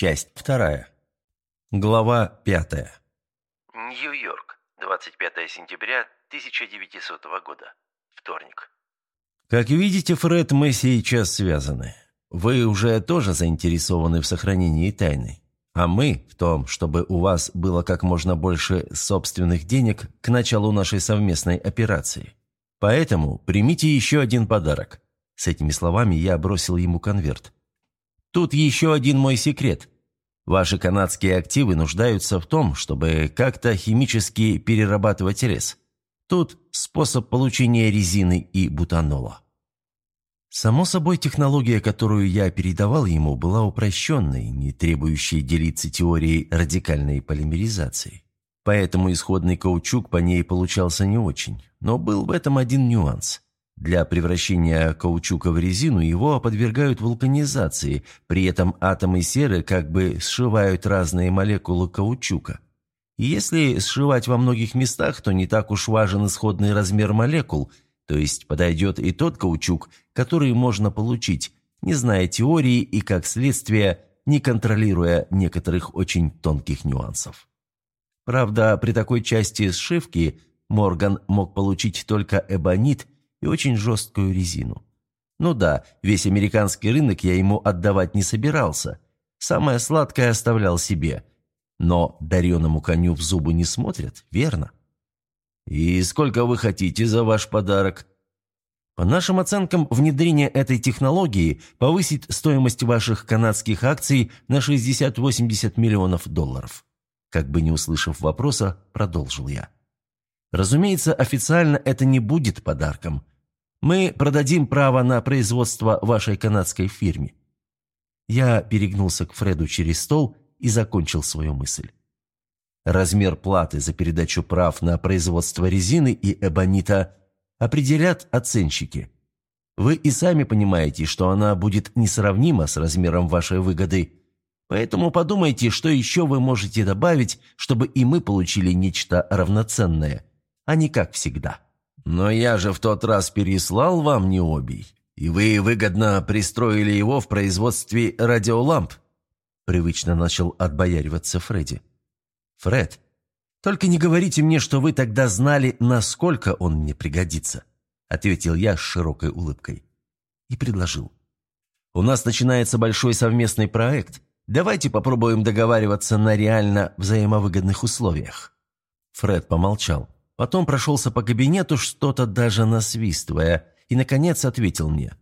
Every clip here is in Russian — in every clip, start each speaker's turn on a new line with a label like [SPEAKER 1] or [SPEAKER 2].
[SPEAKER 1] Часть вторая. Глава пятая.
[SPEAKER 2] Нью-Йорк, 25 сентября 1900 года. Вторник.
[SPEAKER 1] Как видите, Фред, мы сейчас связаны. Вы уже тоже заинтересованы в сохранении тайны. А мы в том, чтобы у вас было как можно больше собственных денег к началу нашей совместной операции. Поэтому примите еще один подарок. С этими словами я бросил ему конверт. Тут еще один мой секрет. Ваши канадские активы нуждаются в том, чтобы как-то химически перерабатывать лес. Тут способ получения резины и бутанола. Само собой, технология, которую я передавал ему, была упрощенной, не требующей делиться теорией радикальной полимеризации. Поэтому исходный каучук по ней получался не очень. Но был в этом один нюанс. Для превращения каучука в резину его подвергают вулканизации, при этом атомы серы как бы сшивают разные молекулы каучука. И если сшивать во многих местах, то не так уж важен исходный размер молекул, то есть подойдет и тот каучук, который можно получить, не зная теории и, как следствие, не контролируя некоторых очень тонких нюансов. Правда, при такой части сшивки Морган мог получить только эбонит – и очень жесткую резину. Ну да, весь американский рынок я ему отдавать не собирался. Самое сладкое оставлял себе. Но дареному коню в зубы не смотрят, верно? «И сколько вы хотите за ваш подарок?» По нашим оценкам, внедрение этой технологии повысит стоимость ваших канадских акций на 60-80 миллионов долларов. Как бы не услышав вопроса, продолжил я. Разумеется, официально это не будет подарком. Мы продадим право на производство вашей канадской фирме». Я перегнулся к Фреду через стол и закончил свою мысль. Размер платы за передачу прав на производство резины и эбонита определят оценщики. Вы и сами понимаете, что она будет несравнима с размером вашей выгоды, поэтому подумайте, что еще вы можете добавить, чтобы и мы получили нечто равноценное, а не как всегда. «Но я же в тот раз переслал вам необий, и вы выгодно пристроили его в производстве радиоламп», привычно начал отбояриваться Фредди. «Фред, только не говорите мне, что вы тогда знали, насколько он мне пригодится», ответил я с широкой улыбкой. И предложил. «У нас начинается большой совместный проект. Давайте попробуем договариваться на реально взаимовыгодных условиях». Фред помолчал. Потом прошелся по кабинету, что-то даже насвистывая, и, наконец, ответил мне.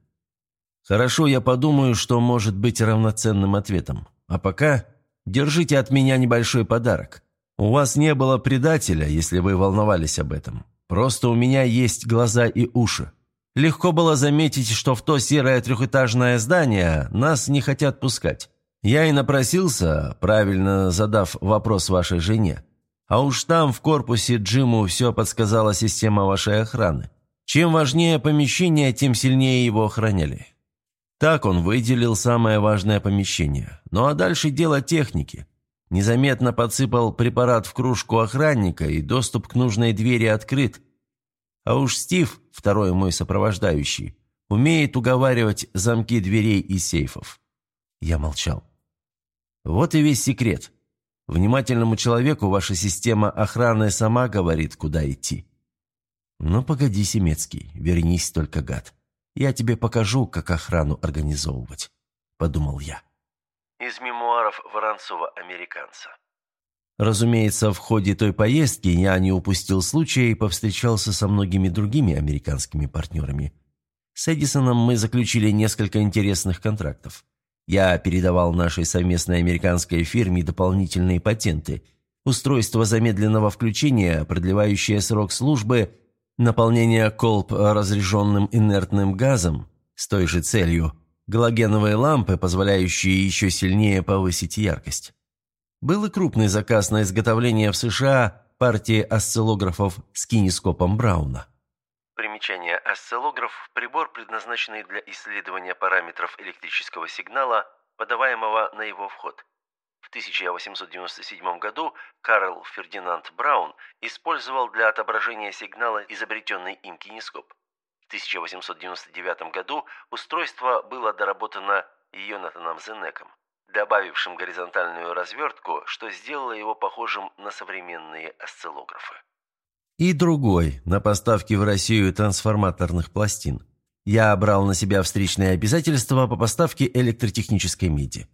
[SPEAKER 1] «Хорошо, я подумаю, что может быть равноценным ответом. А пока держите от меня небольшой подарок. У вас не было предателя, если вы волновались об этом. Просто у меня есть глаза и уши. Легко было заметить, что в то серое трехэтажное здание нас не хотят пускать. Я и напросился, правильно задав вопрос вашей жене. А уж там, в корпусе, Джиму все подсказала система вашей охраны. Чем важнее помещение, тем сильнее его охраняли. Так он выделил самое важное помещение. Ну а дальше дело техники. Незаметно подсыпал препарат в кружку охранника, и доступ к нужной двери открыт. А уж Стив, второй мой сопровождающий, умеет уговаривать замки дверей и сейфов. Я молчал. Вот и весь секрет. Внимательному человеку ваша система охраны сама говорит, куда идти. Ну, погоди, Семецкий, вернись только, гад. Я тебе покажу, как охрану организовывать», — подумал я.
[SPEAKER 2] Из мемуаров Воронцова-американца.
[SPEAKER 1] Разумеется, в ходе той поездки я не упустил случая и повстречался со многими другими американскими партнерами. С Эдисоном мы заключили несколько интересных контрактов. Я передавал нашей совместной американской фирме дополнительные патенты, устройство замедленного включения, продлевающее срок службы, наполнение колб разряженным инертным газом с той же целью, галогеновые лампы, позволяющие еще сильнее повысить яркость. Был и крупный заказ на изготовление в США партии осциллографов с кинескопом Брауна.
[SPEAKER 2] Примечание. Осциллограф – прибор, предназначенный для исследования параметров электрического сигнала, подаваемого на его вход. В 1897 году Карл Фердинанд Браун использовал для отображения сигнала изобретенный им кинескоп. В 1899 году устройство было доработано Йонатаном Зенеком. добавившим горизонтальную развертку, что сделало его похожим на современные осциллографы.
[SPEAKER 1] И другой, на поставки в Россию трансформаторных пластин. Я брал на себя встречные обязательства по поставке электротехнической меди.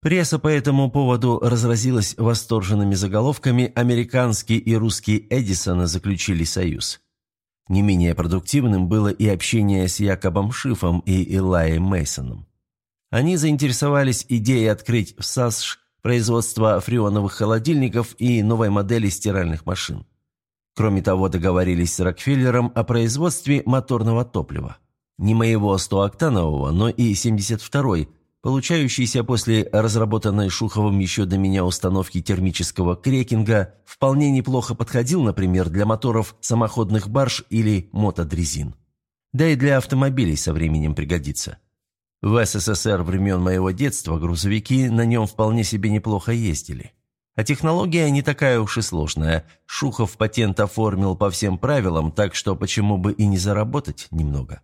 [SPEAKER 1] Пресса по этому поводу разразилась восторженными заголовками «Американские и русские Эдисоны заключили союз». Не менее продуктивным было и общение с Якобом Шифом и Илаем Мейсоном. Они заинтересовались идеей открыть в САСШ производство фреоновых холодильников и новой модели стиральных машин. Кроме того, договорились с Рокфеллером о производстве моторного топлива. Не моего 100-октанового, но и 72-й, получающийся после разработанной Шуховым еще до меня установки термического крекинга, вполне неплохо подходил, например, для моторов самоходных барж или мотодрезин. Да и для автомобилей со временем пригодится. В СССР времен моего детства грузовики на нем вполне себе неплохо ездили. А технология не такая уж и сложная. Шухов патент оформил по всем правилам, так что почему бы и не заработать немного.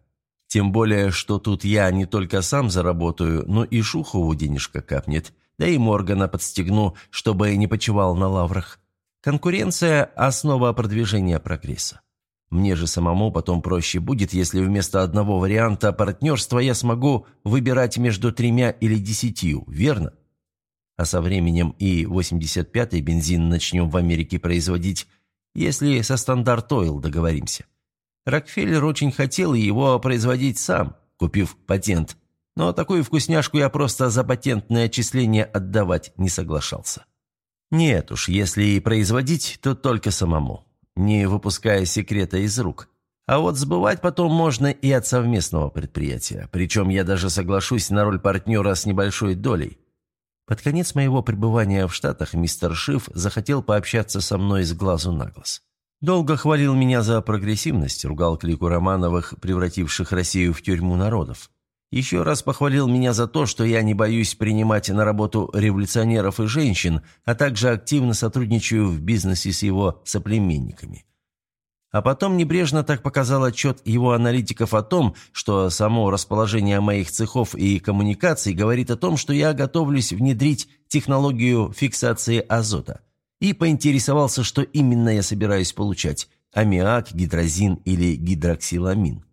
[SPEAKER 1] Тем более, что тут я не только сам заработаю, но и Шухову денежка капнет, да и Моргана подстегну, чтобы не почивал на лаврах. Конкуренция – основа продвижения прогресса. Мне же самому потом проще будет, если вместо одного варианта партнерства я смогу выбирать между тремя или десятью, верно? А со временем и 85-й бензин начнем в Америке производить, если со стандарт Ойл договоримся. Рокфеллер очень хотел его производить сам, купив патент, но такую вкусняшку я просто за патентное отчисление отдавать не соглашался. Нет уж, если и производить, то только самому, не выпуская секрета из рук. А вот сбывать потом можно и от совместного предприятия, причем я даже соглашусь на роль партнера с небольшой долей. Под конец моего пребывания в Штатах мистер Шиф захотел пообщаться со мной с глазу на глаз. Долго хвалил меня за прогрессивность, ругал клику Романовых, превративших Россию в тюрьму народов. Еще раз похвалил меня за то, что я не боюсь принимать на работу революционеров и женщин, а также активно сотрудничаю в бизнесе с его соплеменниками. А потом небрежно так показал отчет его аналитиков о том, что само расположение моих цехов и коммуникаций говорит о том, что я готовлюсь внедрить технологию фиксации азота. И поинтересовался, что именно я собираюсь получать – аммиак, гидрозин или гидроксиламин.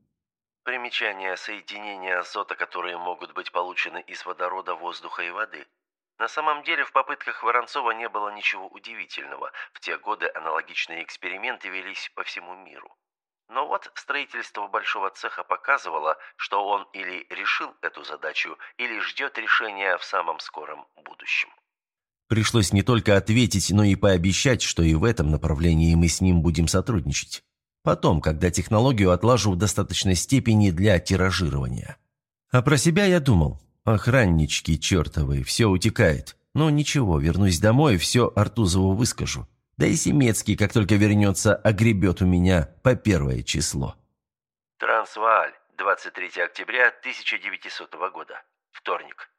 [SPEAKER 2] Примечание соединения азота, которые могут быть получены из водорода, воздуха и воды – на самом деле в попытках Воронцова не было ничего удивительного. В те годы аналогичные эксперименты велись по всему миру. Но вот строительство большого цеха показывало, что он или решил эту задачу, или ждет решения в самом скором будущем.
[SPEAKER 1] Пришлось не только ответить, но и пообещать, что и в этом направлении мы с ним будем сотрудничать. Потом, когда технологию отлажу в достаточной степени для тиражирования. А про себя я думал, Охраннички чертовы, все утекает. Но ничего, вернусь домой, все Артузову выскажу. Да и Семецкий, как только вернется, огребет у меня по первое число.
[SPEAKER 2] Трансвааль, 23 октября 1900 года. Вторник.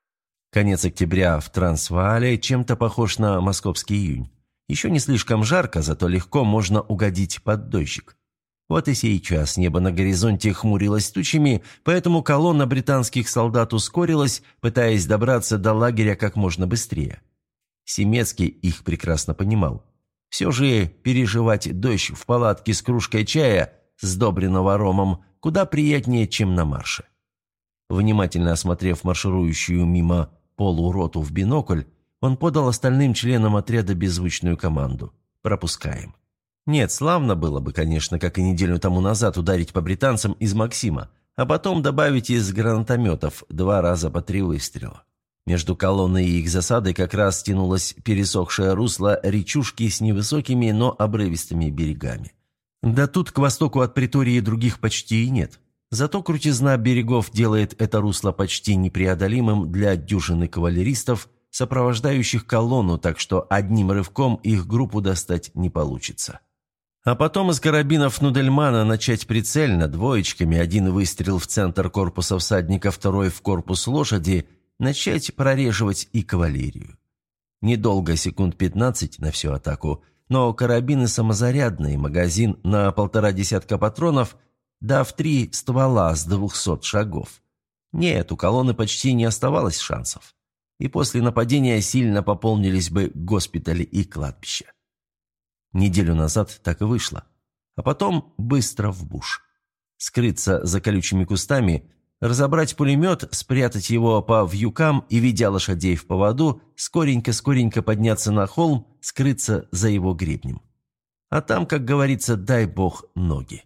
[SPEAKER 1] Конец октября в Трансваале чем-то похож на московский июнь. Еще не слишком жарко, зато легко можно угодить под дождик. Вот и сейчас небо на горизонте хмурилось тучами, поэтому колонна британских солдат ускорилась, пытаясь добраться до лагеря как можно быстрее. Семецкий их прекрасно понимал. Все же переживать дождь в палатке с кружкой чая, сдобренного ромом, куда приятнее, чем на марше. Внимательно осмотрев марширующую мимо полуроту в бинокль, он подал остальным членам отряда беззвучную команду «Пропускаем». Нет, славно было бы, конечно, как и неделю тому назад ударить по британцам из Максима, а потом добавить из гранатометов два раза по три выстрела. Между колонной и их засадой как раз тянулось пересохшее русло речушки с невысокими, но обрывистыми берегами. Да тут к востоку от Притории других почти и нет. Зато крутизна берегов делает это русло почти непреодолимым для дюжины кавалеристов, сопровождающих колонну, так что одним рывком их группу достать не получится. А потом из карабинов Нудельмана начать прицельно, двоечками, один выстрел в центр корпуса всадника, второй в корпус лошади, начать прореживать и кавалерию. Недолго, секунд 15 на всю атаку, но карабины самозарядные, магазин на полтора десятка патронов, да в три ствола с двухсот шагов. Нет, у колонны почти не оставалось шансов. и после нападения сильно пополнились бы госпитали и кладбища. Неделю назад так и вышло. А потом быстро в буш. Скрыться за колючими кустами, разобрать пулемет, спрятать его по вьюкам и, ведя лошадей в поводу, скоренько-скоренько подняться на холм, скрыться за его гребнем. А там, как говорится, дай бог ноги.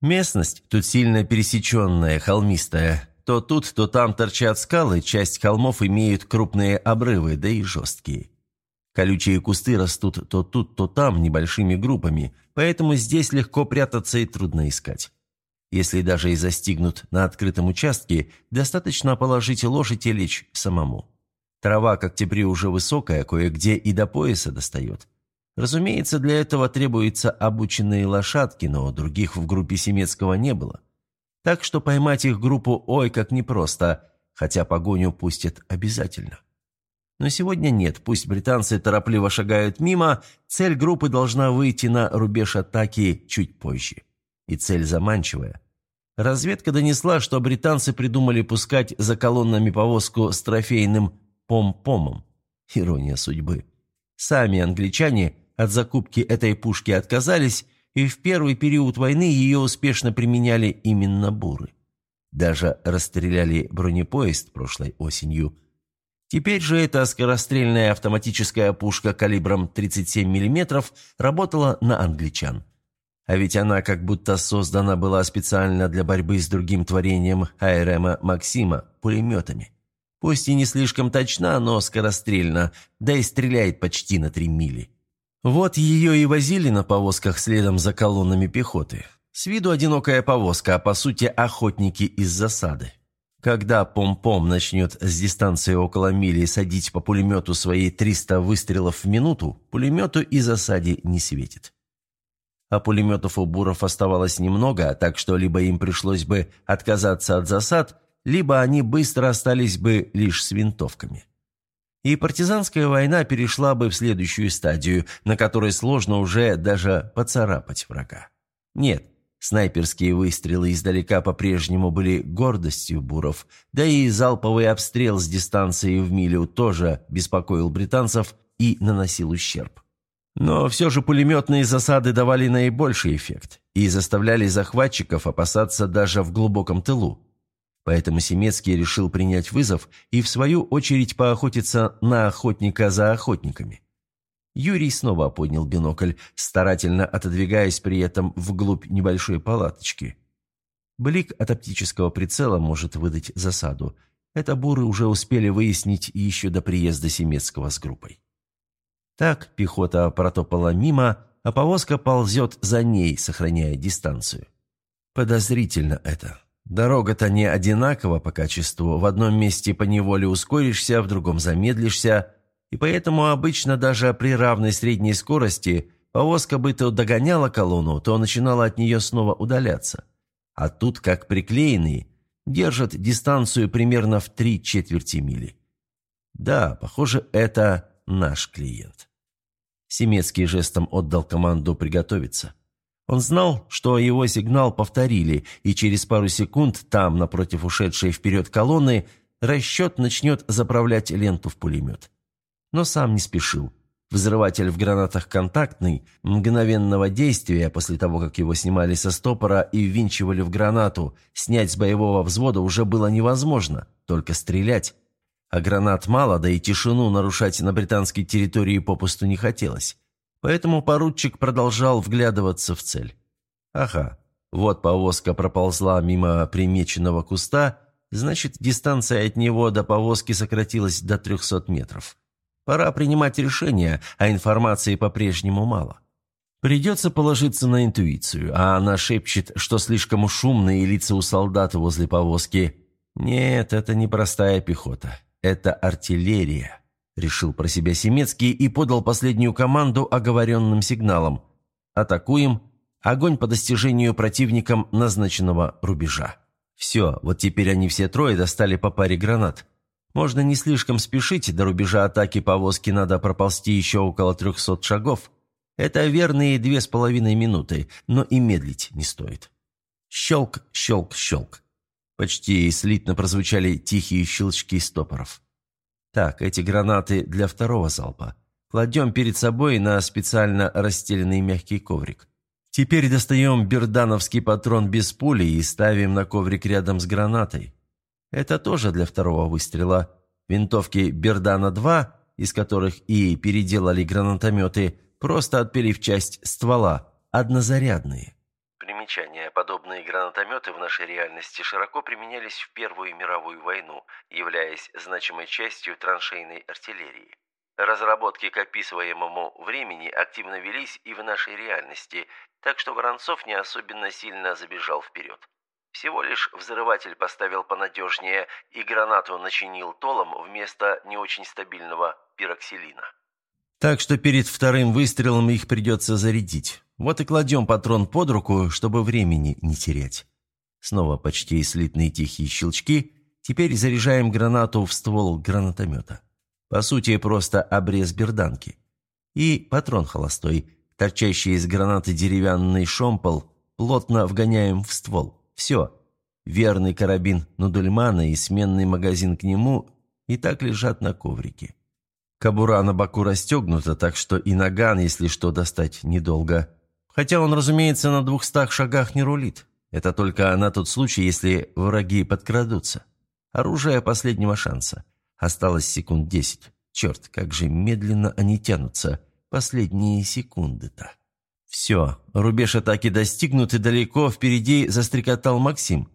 [SPEAKER 1] Местность тут сильно пересеченная, холмистая. То тут, то там торчат скалы, часть холмов имеют крупные обрывы, да и жесткие. Колючие кусты растут то тут, то там небольшими группами, поэтому здесь легко прятаться и трудно искать. Если даже и застигнут на открытом участке, достаточно положить лошадь и лечь самому. Трава к октябрю уже высокая, кое-где и до пояса достает. Разумеется, для этого требуются обученные лошадки, но других в группе Семецкого не было. Так что поймать их группу ой как непросто, хотя погоню пустят обязательно. Но сегодня нет, пусть британцы торопливо шагают мимо, цель группы должна выйти на рубеж атаки чуть позже. И цель заманчивая. Разведка донесла, что британцы придумали пускать за колоннами повозку с трофейным пом-помом. Ирония судьбы. Сами англичане от закупки этой пушки отказались, и в первый период войны ее успешно применяли именно буры. Даже расстреляли бронепоезд прошлой осенью. Теперь же эта скорострельная автоматическая пушка калибром 37 мм работала на англичан. А ведь она как будто создана была специально для борьбы с другим творением АРМа Максима – пулеметами. Пусть и не слишком точна, но скорострельна, да и стреляет почти на 3 мили. Вот ее и возили на повозках следом за колоннами пехоты. С виду одинокая повозка, а по сути охотники из засады. Когда пом-пом начнет с дистанции около мили садить по пулемету свои 300 выстрелов в минуту, пулемету и засаде не светит. А пулеметов у буров оставалось немного, так что либо им пришлось бы отказаться от засад, либо они быстро остались бы лишь с винтовками. И партизанская война перешла бы в следующую стадию, на которой сложно уже даже поцарапать врага. Нет, снайперские выстрелы издалека по-прежнему были гордостью буров, да и залповый обстрел с дистанции в милю тоже беспокоил британцев и наносил ущерб. Но все же пулеметные засады давали наибольший эффект и заставляли захватчиков опасаться даже в глубоком тылу. Поэтому Семецкий решил принять вызов и, в свою очередь, поохотиться на охотника за охотниками. Юрий снова поднял бинокль, старательно отодвигаясь при этом вглубь небольшой палаточки. Блик от оптического прицела может выдать засаду. Это буры уже успели выяснить еще до приезда Семецкого с группой. Так пехота протопала мимо, а повозка ползет за ней, сохраняя дистанцию. Подозрительно это. Дорога-то не одинакова по качеству, в одном месте поневоле ускоришься, в другом замедлишься, и поэтому обычно даже при равной средней скорости повозка бы то догоняла колонну, то начинала от нее снова удаляться. А тут, как приклеенный, держат дистанцию примерно в три четверти мили. Да, похоже, это наш клиент. Семецкий жестом отдал команду приготовиться. Он знал, что его сигнал повторили, и через пару секунд там, напротив ушедшей вперед колонны, расчет начнет заправлять ленту в пулемет. Но сам не спешил. Взрыватель в гранатах контактный, мгновенного действия после того, как его снимали со стопора и ввинчивали в гранату, снять с боевого взвода уже было невозможно, только стрелять. А гранат мало, да и тишину нарушать на британской территории попусту не хотелось. Поэтому поручик продолжал вглядываться в цель. Ага, вот повозка проползла мимо примеченного куста, значит, дистанция от него до повозки сократилась до 300 метров. Пора принимать решение, а информации по-прежнему мало. Придется положиться на интуицию, а она шепчет, что слишком шумные лица у солдат возле повозки. Нет, это не простая пехота, это артиллерия решил про себя Семецкий и подал последнюю команду оговоренным сигналом. «Атакуем! Огонь по достижению противникам назначенного рубежа!» Все, вот теперь они все трое достали по паре гранат. Можно не слишком спешить, до рубежа атаки повозки надо проползти еще около трехсот шагов. Это верные две с половиной минуты, но и медлить не стоит. Щелк, щелк, щелк. Почти слитно прозвучали тихие щелчки стопоров. Так, эти гранаты для второго залпа. Кладем перед собой на специально расстеленный мягкий коврик. Теперь достаем бердановский патрон без пули и ставим на коврик рядом с гранатой. Это тоже для второго выстрела. Винтовки Бердана-2, из которых и переделали гранатометы, просто отпилив часть ствола, однозарядные.
[SPEAKER 2] Примечание. Подобные гранатометы в нашей реальности широко применялись в Первую мировую войну, являясь значимой частью траншейной артиллерии. Разработки к описываемому времени активно велись и в нашей реальности, так что Воронцов не особенно сильно забежал вперед. Всего лишь взрыватель поставил понадежнее и гранату начинил толом вместо не очень стабильного пироксилина.
[SPEAKER 1] Так что перед вторым выстрелом их придется зарядить. Вот и кладем патрон под руку, чтобы времени не терять. Снова почти слитные тихие щелчки. Теперь заряжаем гранату в ствол гранатомета. По сути, просто обрез берданки. И патрон холостой, торчащий из гранаты деревянный шомпол, плотно вгоняем в ствол. Все. Верный карабин Нудульмана и сменный магазин к нему и так лежат на коврике. Кобура на боку расстегнута, так что и наган, если что, достать недолго. Хотя он, разумеется, на двухстах шагах не рулит. Это только на тот случай, если враги подкрадутся. Оружие последнего шанса. Осталось секунд десять. Черт, как же медленно они тянутся. Последние секунды-то. Все, рубеж атаки достигнут, и далеко впереди застрекотал Максим.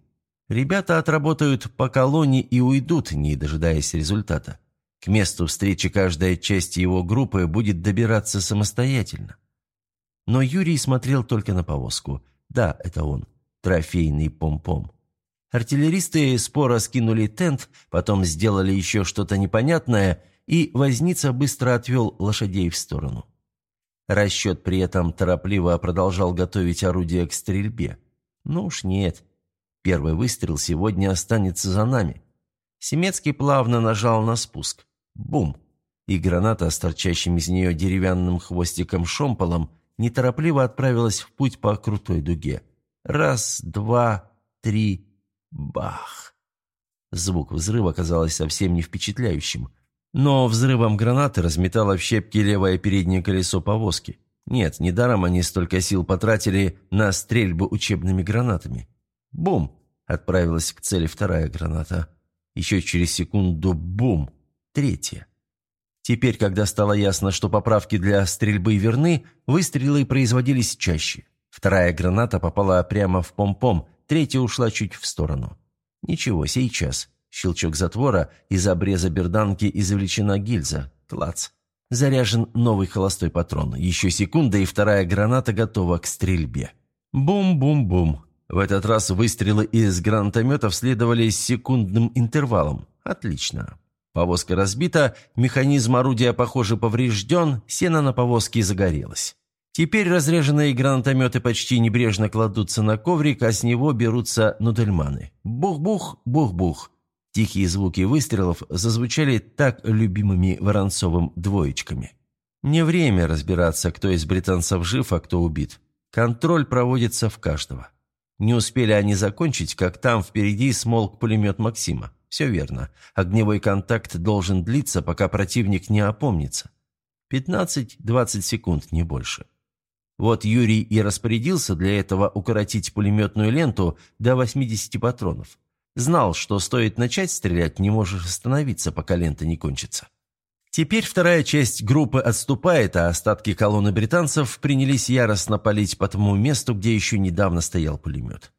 [SPEAKER 1] Ребята отработают по колонне и уйдут, не дожидаясь результата. К месту встречи каждая часть его группы будет добираться самостоятельно. Но Юрий смотрел только на повозку. Да, это он, трофейный пом-пом. Артиллеристы споро скинули тент, потом сделали еще что-то непонятное, и возница быстро отвел лошадей в сторону. Расчет при этом торопливо продолжал готовить орудие к стрельбе. Ну уж нет. Первый выстрел сегодня останется за нами. Семецкий плавно нажал на спуск. Бум! И граната с торчащим из нее деревянным хвостиком-шомполом неторопливо отправилась в путь по крутой дуге. Раз, два, три, бах! Звук взрыва казался совсем не впечатляющим. Но взрывом гранаты разметало в щепки левое переднее колесо повозки. Нет, недаром они столько сил потратили на стрельбу учебными гранатами. Бум! Отправилась к цели вторая граната. Еще через секунду бум! Третья. Теперь, когда стало ясно, что поправки для стрельбы верны, выстрелы производились чаще. Вторая граната попала прямо в пом-пом, третья ушла чуть в сторону. Ничего, сейчас. Щелчок затвора, из обреза берданки извлечена гильза. Клац. Заряжен новый холостой патрон. Еще секунда, и вторая граната готова к стрельбе. Бум-бум-бум. В этот раз выстрелы из гранатометов следовали с секундным интервалом. Отлично. Повозка разбита, механизм орудия, похоже, поврежден, сено на повозке загорелось. Теперь разреженные гранатометы почти небрежно кладутся на коврик, а с него берутся нудельманы. Бух-бух, бух-бух. Тихие звуки выстрелов зазвучали так любимыми Воронцовым двоечками. Не время разбираться, кто из британцев жив, а кто убит. Контроль проводится в каждого. Не успели они закончить, как там впереди смолк пулемет Максима. Все верно. Огневой контакт должен длиться, пока противник не опомнится. 15-20 секунд, не больше. Вот Юрий и распорядился для этого укоротить пулеметную ленту до 80 патронов. Знал, что стоит начать стрелять, не можешь остановиться, пока лента не кончится. Теперь вторая часть группы отступает, а остатки колонны британцев принялись яростно палить по тому месту, где еще недавно стоял пулемет.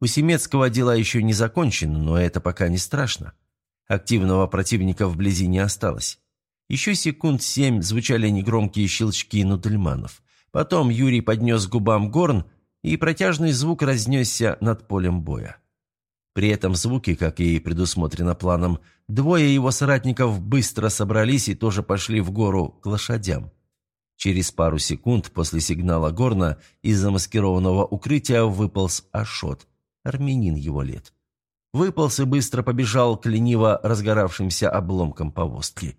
[SPEAKER 1] У Семецкого дела еще не закончены, но это пока не страшно. Активного противника вблизи не осталось. Еще секунд семь звучали негромкие щелчки нудельманов. Потом Юрий поднес губам горн, и протяжный звук разнесся над полем боя. При этом звуке, как и предусмотрено планом, двое его соратников быстро собрались и тоже пошли в гору к лошадям. Через пару секунд после сигнала горна из замаскированного укрытия выполз Ашот, армянин его лет. Выполз и быстро побежал к лениво разгоравшимся обломкам повозки.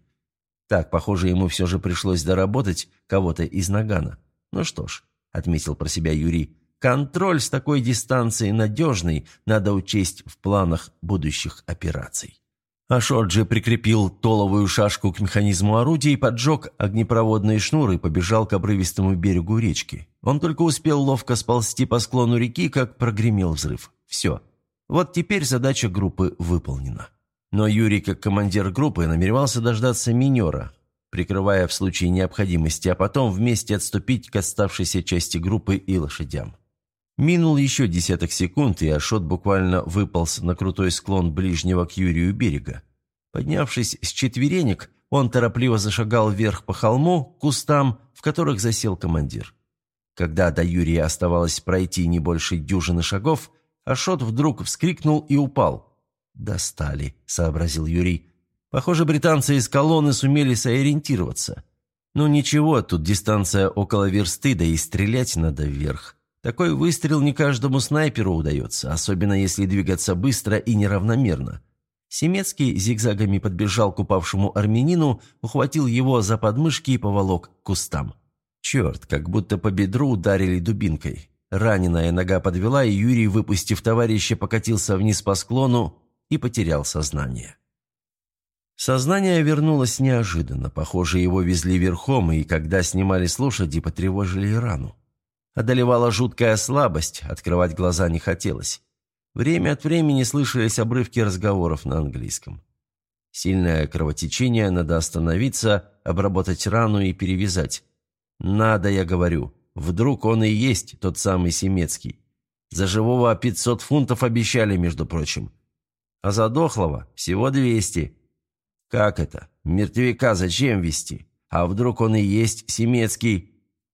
[SPEAKER 1] Так, похоже, ему все же пришлось доработать кого-то из Нагана. Ну что ж, отметил про себя Юрий, Контроль с такой дистанции надежный, надо учесть в планах будущих операций. Ашоджи прикрепил толовую шашку к механизму орудия, поджег огнепроводные шнуры и побежал к обрывистому берегу речки. Он только успел ловко сползти по склону реки, как прогремел взрыв. Все. Вот теперь задача группы выполнена. Но Юрий, как командир группы, намеревался дождаться минера, прикрывая в случае необходимости, а потом вместе отступить к оставшейся части группы и лошадям. Минул еще десяток секунд, и Ашот буквально выполз на крутой склон ближнего к Юрию берега. Поднявшись с четверенек, он торопливо зашагал вверх по холму, к кустам, в которых засел командир. Когда до Юрия оставалось пройти не больше дюжины шагов, Ашот вдруг вскрикнул и упал. «Достали», — сообразил Юрий. «Похоже, британцы из колонны сумели сориентироваться. Ну ничего, тут дистанция около версты, да и стрелять надо вверх». Такой выстрел не каждому снайперу удается, особенно если двигаться быстро и неравномерно. Семецкий зигзагами подбежал к упавшему армянину, ухватил его за подмышки и поволок к кустам. Черт, как будто по бедру ударили дубинкой. Раненая нога подвела, и Юрий, выпустив товарища, покатился вниз по склону и потерял сознание. Сознание вернулось неожиданно. Похоже, его везли верхом, и когда снимали с лошади, потревожили рану. Одолевала жуткая слабость, открывать глаза не хотелось. Время от времени слышались обрывки разговоров на английском. Сильное кровотечение, надо остановиться, обработать рану и перевязать. Надо, я говорю. Вдруг он и есть тот самый Семецкий. За живого 500 фунтов обещали, между прочим. А за дохлого всего 200. Как это? Мертвяка зачем вести? А вдруг он и есть Семецкий?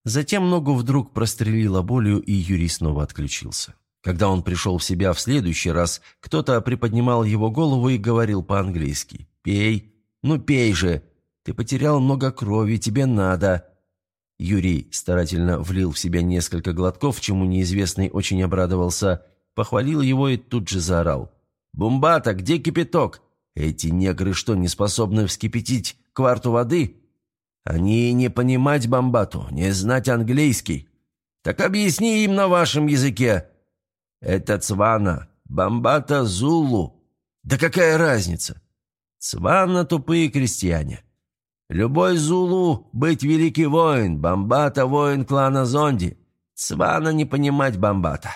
[SPEAKER 1] Затем ногу вдруг прострелила болью, и Юрий снова отключился. Когда он пришел в себя в следующий раз, кто-то приподнимал его голову и говорил по-английски. «Пей! Ну пей же! Ты потерял много крови, тебе надо!» Юрий старательно влил в себя несколько глотков, чему неизвестный очень обрадовался, похвалил его и тут же заорал. «Бумбата, где кипяток? Эти негры что, не способны вскипятить кварту воды?» Они не понимать бомбату, не знать английский. Так объясни им на вашем языке. Это Цвана, бомбата Зулу. Да какая разница? Цвана тупые крестьяне. Любой Зулу быть великий воин, бомбата воин клана Зонди. Цвана не понимать бомбата.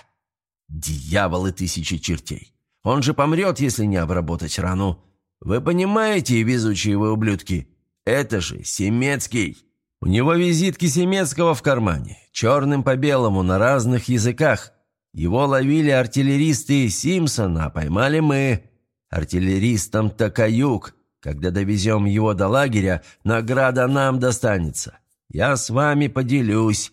[SPEAKER 1] Дьяволы тысячи чертей. Он же помрет, если не обработать рану. Вы понимаете, везучие вы ублюдки?» Это же Семецкий. У него визитки Семецкого в кармане, черным по белому, на разных языках. Его ловили артиллеристы Симпсона, а поймали мы. Артиллеристам-то каюк. Когда довезем его до лагеря, награда нам достанется. Я с вами поделюсь.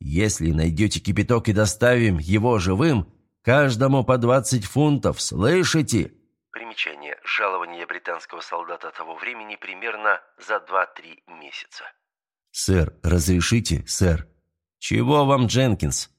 [SPEAKER 1] Если найдете кипяток и доставим его живым, каждому по двадцать фунтов, слышите?»
[SPEAKER 2] Примечание. Жалование британского солдата того времени примерно за 2-3 месяца.
[SPEAKER 1] «Сэр, разрешите, сэр?» «Чего вам, Дженкинс?»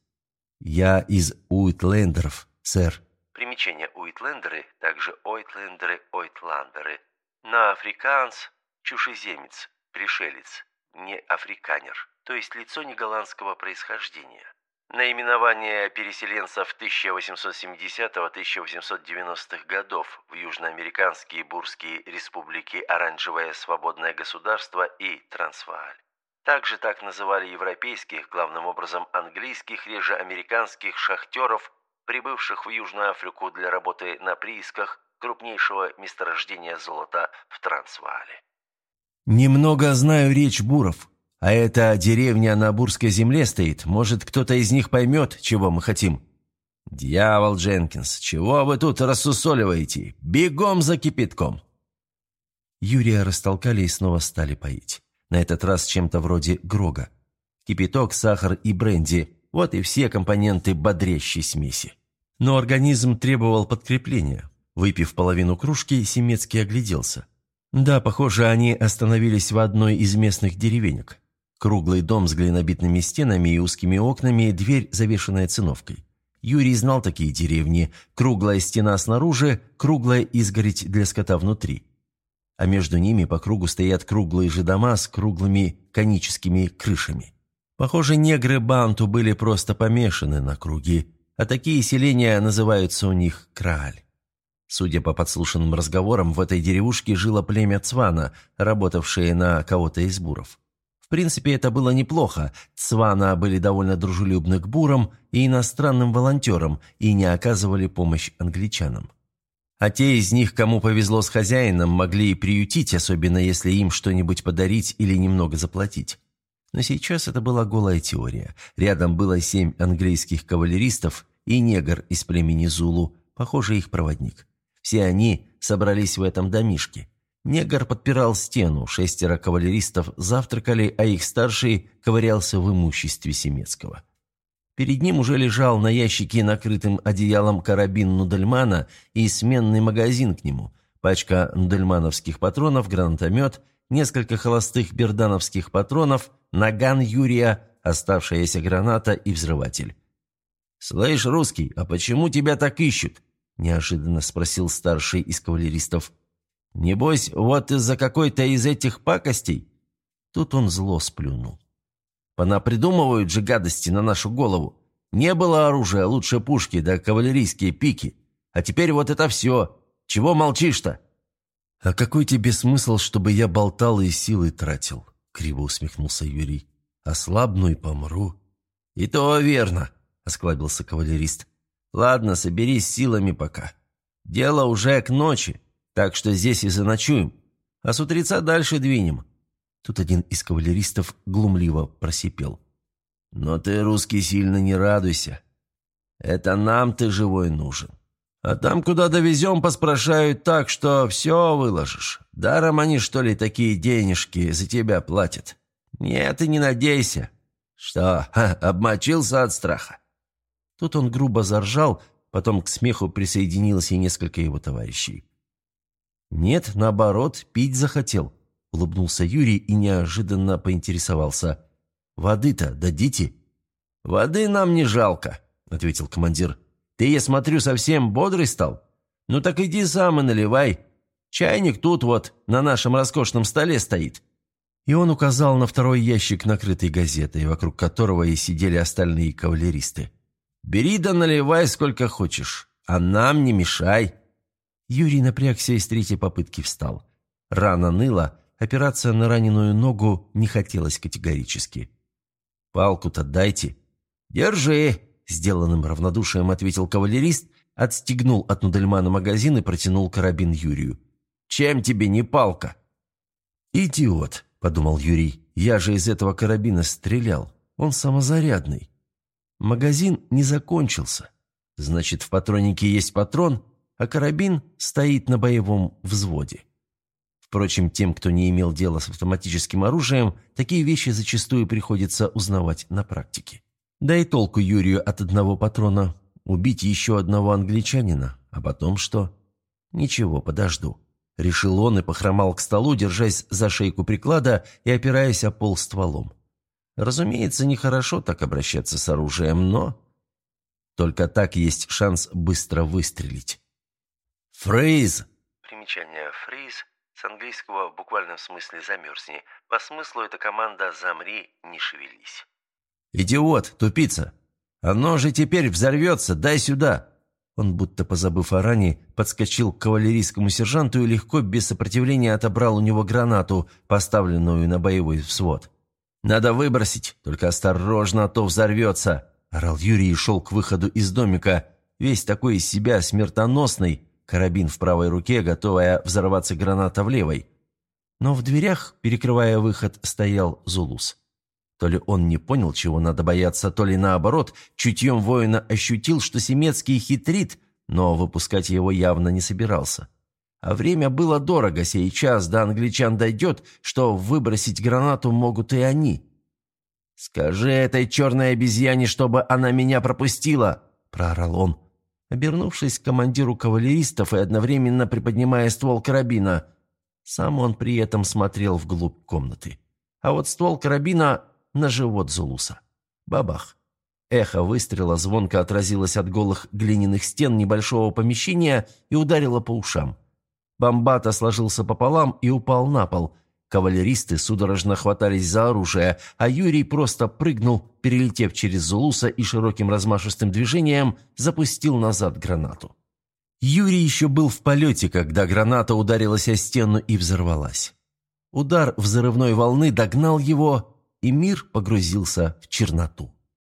[SPEAKER 1] «Я из Уитлендеров, сэр».
[SPEAKER 2] Примечание. Уитлендеры, также Ойтлендеры, Ойтландеры. На африканс – чужеземец, пришелец, не африканер, то есть лицо не голландского происхождения. Наименование переселенцев 1870-1890-х годов в южноамериканские бурские республики Оранжевое свободное государство и Трансвааль. Также так называли европейских, главным образом английских, реже американских шахтеров, прибывших в Южную Африку для работы на приисках крупнейшего месторождения золота в Трансваале.
[SPEAKER 1] «Немного знаю речь буров», а эта деревня на Бурской земле стоит. Может, кто-то из них поймет, чего мы хотим?» «Дьявол, Дженкинс, чего вы тут рассусоливаете? Бегом за кипятком!» Юрия растолкали и снова стали поить. На этот раз чем-то вроде грога. Кипяток, сахар и бренди – вот и все компоненты бодрящей смеси. Но организм требовал подкрепления. Выпив половину кружки, Семецкий огляделся. Да, похоже, они остановились в одной из местных деревенек. Круглый дом с глинобитными стенами и узкими окнами, дверь, завешенная циновкой. Юрий знал такие деревни. Круглая стена снаружи, круглая изгородь для скота внутри. А между ними по кругу стоят круглые же дома с круглыми коническими крышами. Похоже, негры Банту были просто помешаны на круги, а такие селения называются у них Крааль. Судя по подслушанным разговорам, в этой деревушке жило племя Цвана, работавшее на кого-то из буров. В принципе, это было неплохо. Цвана были довольно дружелюбны к бурам и иностранным волонтерам и не оказывали помощь англичанам. А те из них, кому повезло с хозяином, могли и приютить, особенно если им что-нибудь подарить или немного заплатить. Но сейчас это была голая теория. Рядом было семь английских кавалеристов и негр из племени Зулу, похоже, их проводник. Все они собрались в этом домишке. Негр подпирал стену, шестеро кавалеристов завтракали, а их старший ковырялся в имуществе Семецкого. Перед ним уже лежал на ящике накрытым одеялом карабин Нудельмана и сменный магазин к нему, пачка нудельмановских патронов, гранатомет, несколько холостых бердановских патронов, наган Юрия, оставшаяся граната и взрыватель. «Слышь, русский, а почему тебя так ищут?» – неожиданно спросил старший из кавалеристов. «Небось, вот из-за какой-то из этих пакостей?» Тут он зло сплюнул. «Понапридумывают же гадости на нашу голову. Не было оружия, лучше пушки да кавалерийские пики. А теперь вот это все. Чего молчишь-то?» «А какой тебе смысл, чтобы я болтал и силы тратил?» — криво усмехнулся Юрий. «Ослабну и помру». «И то верно», — осклабился кавалерист. «Ладно, соберись силами пока. Дело уже к ночи. Так что здесь и заночуем. А с утреца дальше двинем». Тут один из кавалеристов глумливо просипел. «Но ты, русский, сильно не радуйся. Это нам ты живой нужен. А там, куда довезем, поспрашают так, что все выложишь. Даром они, что ли, такие денежки за тебя платят? Нет, и не надейся. Что, ха, обмочился от страха?» Тут он грубо заржал, потом к смеху присоединилось и несколько его товарищей. «Нет, наоборот, пить захотел», — улыбнулся Юрий и неожиданно поинтересовался. «Воды-то дадите?» «Воды нам не жалко», — ответил командир. «Ты, я смотрю, совсем бодрый стал? Ну так иди сам и наливай. Чайник тут вот, на нашем роскошном столе стоит». И он указал на второй ящик, накрытый газетой, вокруг которого и сидели остальные кавалеристы. «Бери да наливай сколько хочешь, а нам не мешай». Юрий напрягся и с третьей попытки встал. Рана ныла, операция на раненую ногу не хотелось категорически. «Палку-то дайте». «Держи», — сделанным равнодушием ответил кавалерист, отстегнул от Нудельмана магазин и протянул карабин Юрию. «Чем тебе не палка?» «Идиот», — подумал Юрий, — «я же из этого карабина стрелял. Он самозарядный». Магазин не закончился. Значит, в патроннике есть патрон, а карабин стоит на боевом взводе. Впрочем, тем, кто не имел дела с автоматическим оружием, такие вещи зачастую приходится узнавать на практике. Да и толку Юрию от одного патрона убить еще одного англичанина, а потом что? Ничего, подожду. Решил он и похромал к столу, держась за шейку приклада и опираясь о пол стволом. Разумеется, нехорошо так обращаться с оружием, но... Только так есть шанс быстро выстрелить.
[SPEAKER 2] «Фрейз!» Примечание «фрейз» с английского в буквальном смысле «замерзни». По смыслу это команда «замри, не шевелись».
[SPEAKER 1] «Идиот, тупица! Оно же теперь взорвется, дай сюда!» Он, будто позабыв о ране, подскочил к кавалерийскому сержанту и легко, без сопротивления, отобрал у него гранату, поставленную на боевой взвод. «Надо выбросить, только осторожно, а то взорвется!» – орал Юрий и шел к выходу из домика, весь такой из себя смертоносный, карабин в правой руке, готовая взорваться граната в левой. Но в дверях, перекрывая выход, стоял Зулус. То ли он не понял, чего надо бояться, то ли наоборот, чутьем воина ощутил, что Семецкий хитрит, но выпускать его явно не собирался. А время было дорого, сейчас до англичан дойдет, что выбросить гранату могут и они. «Скажи этой черной обезьяне, чтобы она меня пропустила!» – проорал он. Обернувшись к командиру кавалеристов и одновременно приподнимая ствол карабина, сам он при этом смотрел вглубь комнаты. А вот ствол карабина на живот Зулуса. Бабах. Эхо выстрела звонко отразилось от голых глиняных стен небольшого помещения и ударило по ушам. Бомбата сложился пополам и упал на пол – Кавалеристы судорожно хватались за оружие, а Юрий просто прыгнул, перелетев через Зулуса и широким размашистым движением запустил назад гранату. Юрий еще был в полете, когда граната ударилась о стену и взорвалась. Удар взрывной волны догнал его, и мир погрузился в черноту.